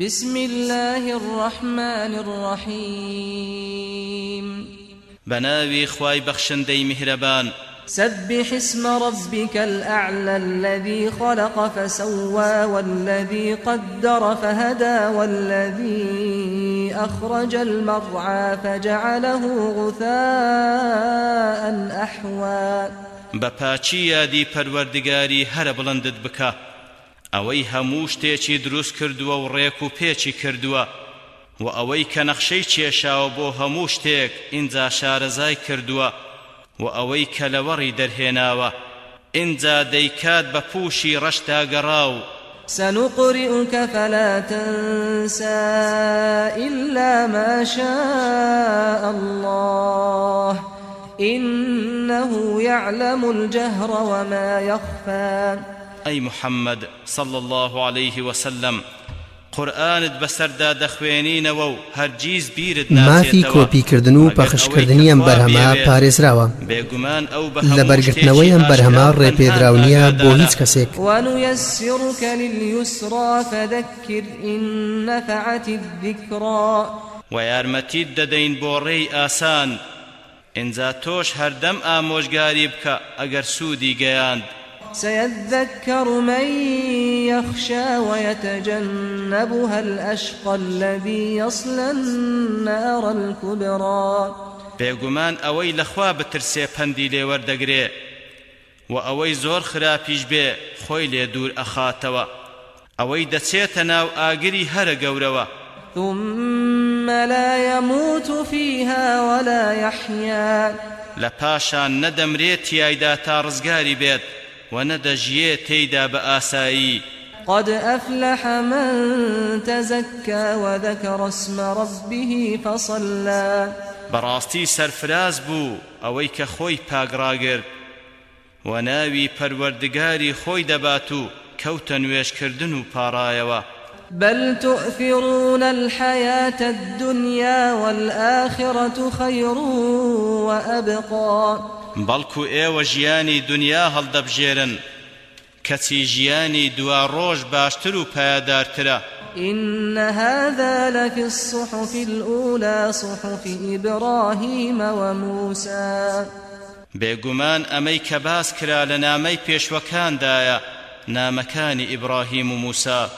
بسم الله الرحمن الرحيم. بناوي خواي بخشندي مهربان سبح اسم ربك الأعلى الذي خلق فسوى والذي قدر فهدى والذي أخرج المرعى فجعله غثاء أحوى. بەپاچی یادی پەروەردگاری هەرە بڵندت بکە. ئەوەی هەموو شتێکی دروست کردووە و ڕێک و پێچی کردووە. و ئەوەی کە نەخشەی کێشاوە بۆ هەموو شتێک ئینجا شارەزای کردووە. و ئەوەی کە لەوەڕی دەرهێناوە. ئینجا دەیکات بە پووشی ڕەشتا گەڕاو. سنقرئك فلا تنسى إلا ما شاء الله إنه يعلم الجهر وما يخفى أي محمد صلى الله عليه وسلم. قورآنت بەسەردا دەخوێنینەوە و هەرگیز بیرت مافی کۆپیکردن و پەخشکردنی ئەم بەرهەما پارێزراوە. بێگومان ئەو لە بەرگرتنەوەی ئەم بەرهەما ڕێپێدراونیە بۆ هیچ کەسێک. ونيسرك لليسرى فذكر إن نفعت الذكرى. و یارمەتیت دەدەین بۆ ڕێی ئاسان. ئینجا تۆش هەردەم ئامۆژگاری بکە ئەگەر سوودی گەیاند. سيذكر من يخشى ويتجنبها الأشقى الذي يصلى النار الكبرى. بێگومان ئەوەی لەخوا بترسێ پەندی لێوەردەگرێ و ئەوەی زۆر خراپیش بێ خۆی لێ دوور ئەخاتەوە. ئەوەی دەچێتە ناو ئاگری هەرە گەورەوە. ثم لا يموت فيها ولا يحيا. لپاشان نەدەمرێت تیایدا تا ڕزگاری بێت. ونەدەژیێ تێیدا بە ئاسایی. قد أفلح من تزكى وذكر اسم ربه فصلى. براستي سرفراز بو أويك خوي پاقراغر وناوي پروردگاري خوي دباتو كوتن ويشكردن و پارايوه بل تؤثرون الحياة الدنيا والآخرة خير وأبقى. بەڵکو ئێوە ژیانی دنیا هەڵدەبژێرن کەچی ژیانی دوا ڕۆژ باشتر و پایدارترە إن هذا لفي الصحف الأولى صحف إبراهيم وموسى. بێگومان ئەمەی کە باس کرا لە نامەی پێشوەکاندایە نامەکانی ئیبراهیم و موسا